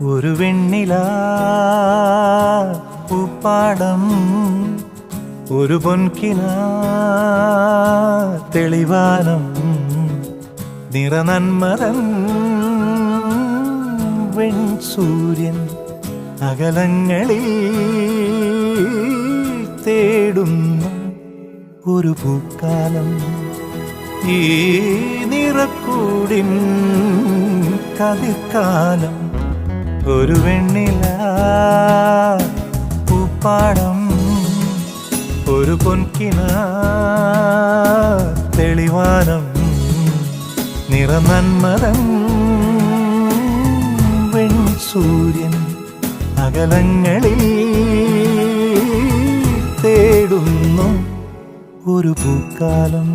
ഒരു വെണ്ണില പൂപ്പാടം ഒരു പൊൻകിന തെളിവാനം നിറനന്മതൻ വെൺസൂര്യൻ അകലങ്ങളിൽ തേടുന്ന ഒരു പൂക്കാലം. ഈ നിറക്കൂടിൻ കതിർക്കാലം ഒരു വെണ്ണില പൂപ്പാടം ഒരു പൊൻകിന തെളിവാനം നിറനന്മതൻ വെൺസൂര്യൻ അകലങ്ങളിൽ തേടുന്നു ഒരു പൂക്കാലം.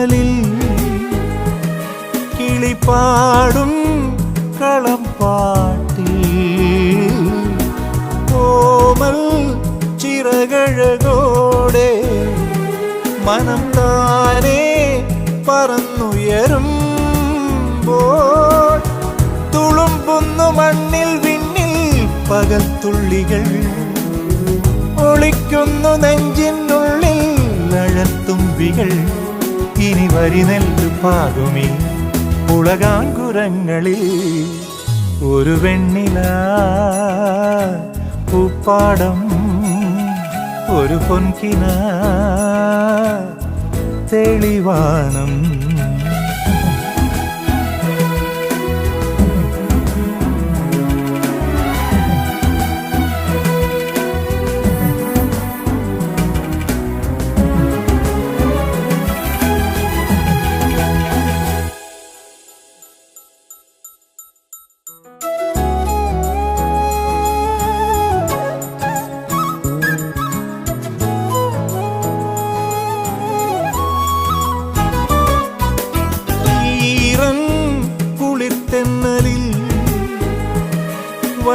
മരത്തണലിൽ കിളിപ്പാടും കളം പാട്ടി കോമൽ ചിറകഴകോടെ മനം താനേ പറന്നുയരും. തുളുമ്പുന്നു മണ്ണിൽ വിണ്ണിൽ പകൽ തുള്ളികൾ. ഒളിക്കുന്നു നെഞ്ചിനുള്ളിൽ അഴത്തുമ്പികൾ ഇനി വരി നെല്ലു പാകുമി ഉളകാങ്കുരങ്ങളിൽ ഒരു വെണ്ണില പൂപ്പാടം ഒരു പൊൻകിന തെളിവാനം.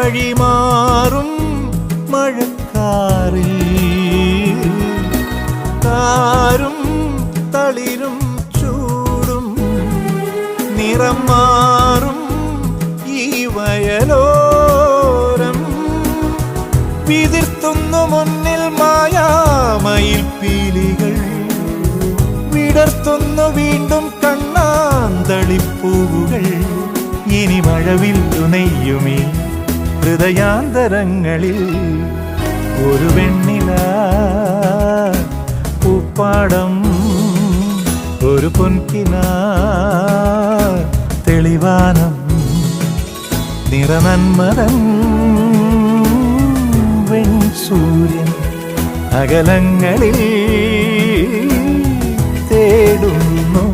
വഴിമാറും മഴക്കാറിൽ. താരും തളിരും ചൂടും നിറം മാറും ഈ വയലോരം. വിതിർത്തുന്നു മുന്നിൽ മായാമയിൽ പീലികൾ. വിടർത്തുന്നു വീണ്ടും കണ്ണാന്തളിപ്പൂവുകൾ. ഇനി മഴവിൽ നെയ്യുമീ. ഹൃദയാന്തരങ്ങളിൽ ഒരു വെണ്ണില പൂപ്പാടം ഒരു പൊൻകിന തെളിവാനം നിറനന്മതൻ വെൺസൂര്യൻ അകലങ്ങളിൽ തേടുന്നു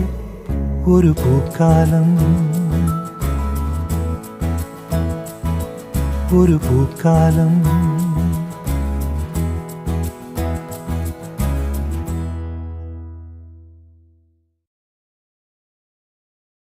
ഒരു പൂക്കാലം. ഒരു പൂക്കാലം.